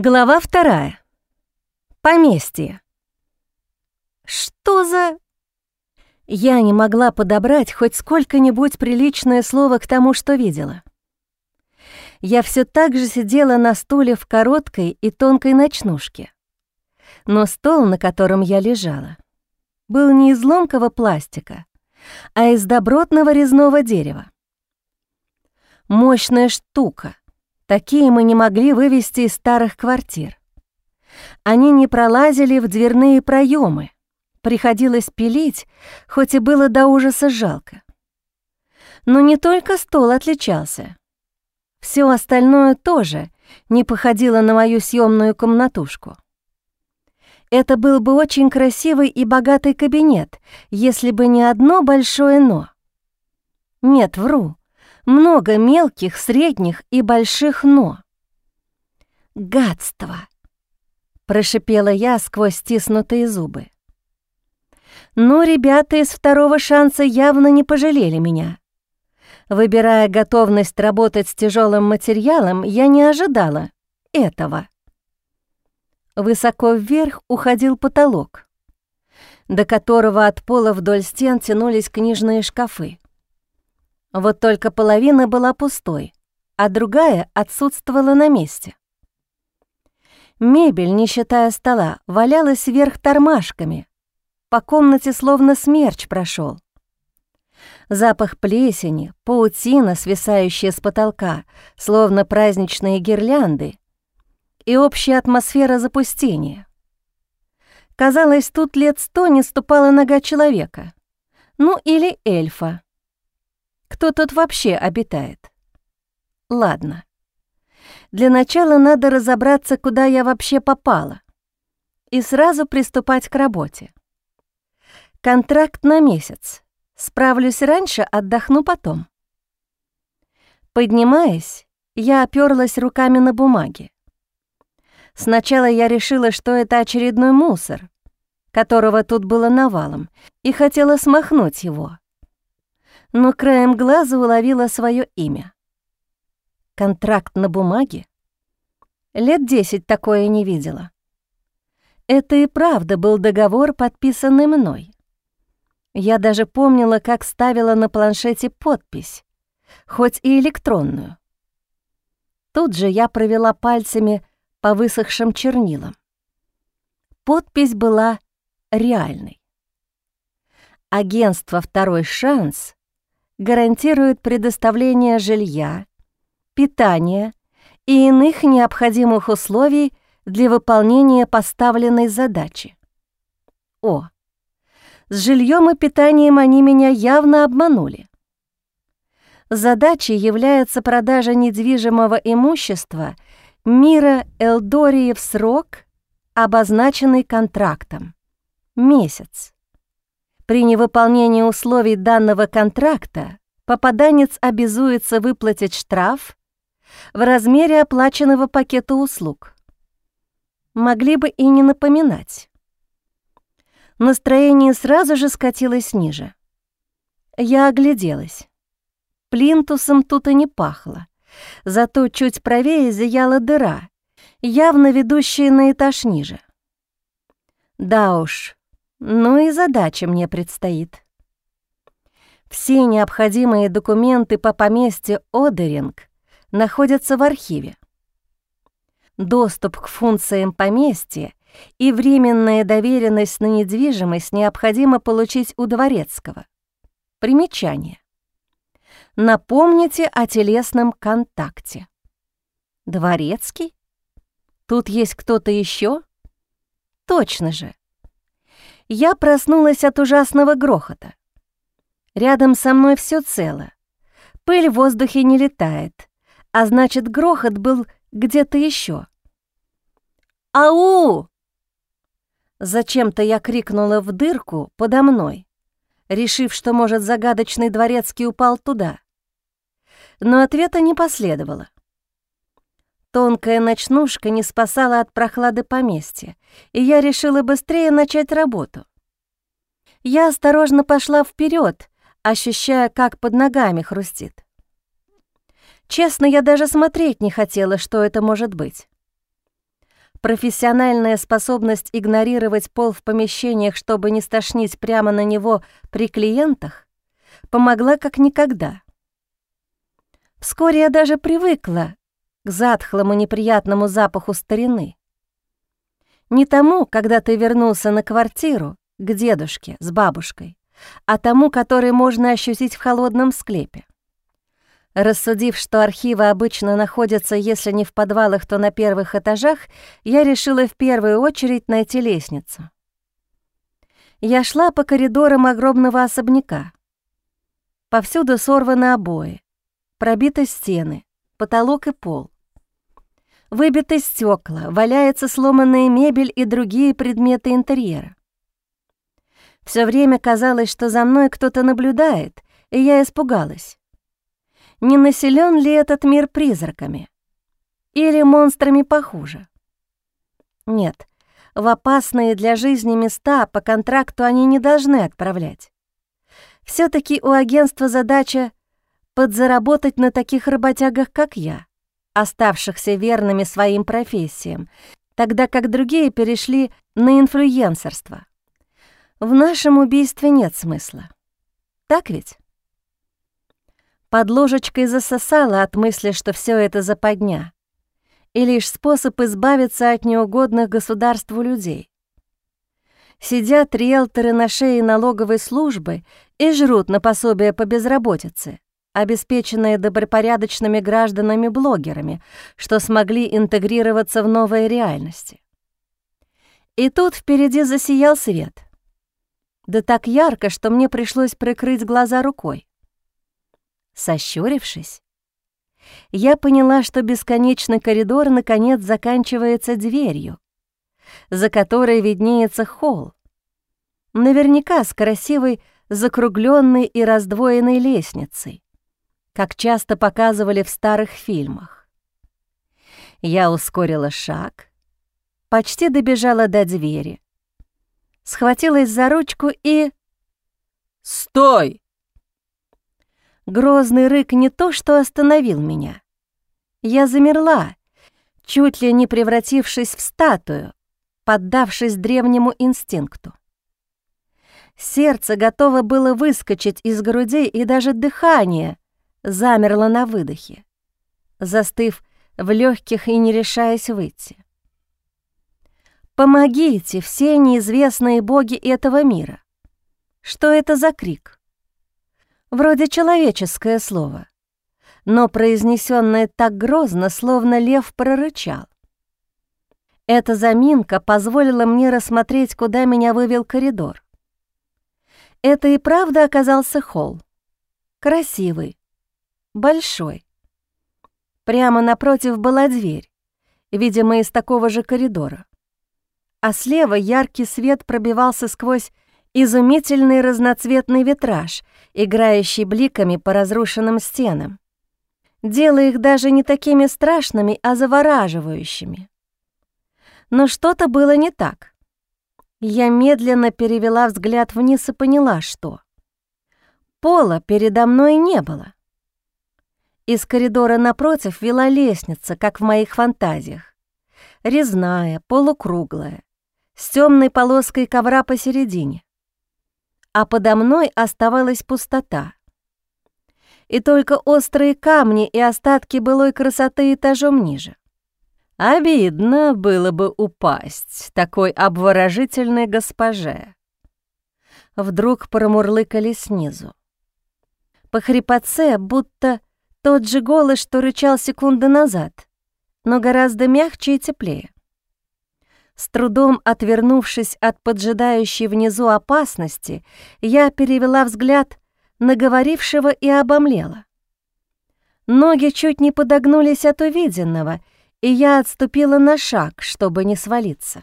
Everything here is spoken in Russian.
Глава вторая. Поместье. Что за... Я не могла подобрать хоть сколько-нибудь приличное слово к тому, что видела. Я все так же сидела на стуле в короткой и тонкой ночнушке. Но стол, на котором я лежала, был не из ломкого пластика, а из добротного резного дерева. Мощная штука, Такие мы не могли вывести из старых квартир. Они не пролазили в дверные проемы. Приходилось пилить, хоть и было до ужаса жалко. Но не только стол отличался. Все остальное тоже не походило на мою съемную комнатушку. Это был бы очень красивый и богатый кабинет, если бы не одно большое «но». Нет, вру много мелких, средних и больших «но». «Гадство!» — прошипела я сквозь стиснутые зубы. Но ребята из второго шанса явно не пожалели меня. Выбирая готовность работать с тяжелым материалом, я не ожидала этого. Высоко вверх уходил потолок, до которого от пола вдоль стен тянулись книжные шкафы. Вот только половина была пустой, а другая отсутствовала на месте. Мебель, не считая стола, валялась вверх тормашками. По комнате словно смерч прошел. Запах плесени, паутина, свисающая с потолка, словно праздничные гирлянды, и общая атмосфера запустения. Казалось, тут лет сто не ступала нога человека. Ну или эльфа. Кто тут вообще обитает? Ладно. Для начала надо разобраться, куда я вообще попала, и сразу приступать к работе. Контракт на месяц. Справлюсь раньше, отдохну потом. Поднимаясь, я оперлась руками на бумаге. Сначала я решила, что это очередной мусор, которого тут было навалом, и хотела смахнуть его но краем глаза уловила свое имя. Контракт на бумаге? Лет десять такое не видела. Это и правда был договор, подписанный мной. Я даже помнила, как ставила на планшете подпись, хоть и электронную. Тут же я провела пальцами по высохшим чернилам. Подпись была реальной. Агентство «Второй шанс» гарантирует предоставление жилья, питания и иных необходимых условий для выполнения поставленной задачи. О, с жильем и питанием они меня явно обманули. Задачей является продажа недвижимого имущества мира Элдории в срок, обозначенный контрактом. Месяц. При невыполнении условий данного контракта попаданец обязуется выплатить штраф в размере оплаченного пакета услуг. Могли бы и не напоминать. Настроение сразу же скатилось ниже. Я огляделась. Плинтусом тут и не пахло. Зато чуть правее зияла дыра, явно ведущая на этаж ниже. Да уж, ну и задача мне предстоит. Все необходимые документы по поместью Одеринг находятся в архиве. Доступ к функциям поместья и временная доверенность на недвижимость необходимо получить у дворецкого. Примечание. Напомните о телесном контакте. Дворецкий? Тут есть кто-то еще? Точно же я проснулась от ужасного грохота. Рядом со мной все цело. Пыль в воздухе не летает, а значит, грохот был где-то еще. «Ау!» Зачем-то я крикнула в дырку подо мной, решив, что, может, загадочный дворецкий упал туда. Но ответа не последовало. Тонкая ночнушка не спасала от прохлады поместья, и я решила быстрее начать работу. Я осторожно пошла вперед, ощущая, как под ногами хрустит. Честно, я даже смотреть не хотела, что это может быть. профессиональная способность игнорировать пол в помещениях, чтобы не стошнить прямо на него при клиентах, помогла как никогда. Вскоре я даже привыкла к затхлому неприятному запаху старины. Не тому, когда ты вернулся на квартиру к дедушке с бабушкой, а тому, который можно ощутить в холодном склепе. Рассудив, что архивы обычно находятся, если не в подвалах, то на первых этажах, я решила в первую очередь найти лестницу. Я шла по коридорам огромного особняка. Повсюду сорваны обои, пробиты стены, потолок и пол. Выбиты стекла, валяется сломанная мебель и другие предметы интерьера. Все время казалось, что за мной кто-то наблюдает, и я испугалась. Не населен ли этот мир призраками? Или монстрами похуже? Нет, в опасные для жизни места по контракту они не должны отправлять. все таки у агентства задача подзаработать на таких работягах, как я, оставшихся верными своим профессиям, тогда как другие перешли на инфлюенсерство. В нашем убийстве нет смысла. Так ведь? Под ложечкой засосала от мысли, что все это западня, и лишь способ избавиться от неугодных государству людей. Сидят риэлторы на шее налоговой службы и жрут на пособие по безработице, обеспеченные добропорядочными гражданами-блогерами, что смогли интегрироваться в новые реальности. И тут впереди засиял свет — да так ярко, что мне пришлось прикрыть глаза рукой. Сощурившись, я поняла, что бесконечный коридор наконец заканчивается дверью, за которой виднеется холл, наверняка с красивой закругленной и раздвоенной лестницей, как часто показывали в старых фильмах. Я ускорила шаг, почти добежала до двери, схватилась за ручку и... «Стой!» Грозный рык не то что остановил меня. Я замерла, чуть ли не превратившись в статую, поддавшись древнему инстинкту. Сердце готово было выскочить из груди, и даже дыхание замерло на выдохе, застыв в легких и не решаясь выйти. Помогите, все неизвестные боги этого мира. Что это за крик? Вроде человеческое слово, но произнесенное так грозно, словно лев прорычал. Эта заминка позволила мне рассмотреть, куда меня вывел коридор. Это и правда оказался холл. Красивый, большой. Прямо напротив была дверь, видимо, из такого же коридора а слева яркий свет пробивался сквозь изумительный разноцветный витраж, играющий бликами по разрушенным стенам, делая их даже не такими страшными, а завораживающими. Но что-то было не так. Я медленно перевела взгляд вниз и поняла, что... Пола передо мной не было. Из коридора напротив вела лестница, как в моих фантазиях. Резная, полукруглая, с темной полоской ковра посередине. А подо мной оставалась пустота. И только острые камни и остатки былой красоты этажом ниже. Обидно было бы упасть такой обворожительной госпоже. Вдруг промурлыкали снизу. По хрипотце будто тот же голос, что рычал секунды назад, но гораздо мягче и теплее. С трудом отвернувшись от поджидающей внизу опасности, я перевела взгляд на говорившего и обомлела. Ноги чуть не подогнулись от увиденного, и я отступила на шаг, чтобы не свалиться.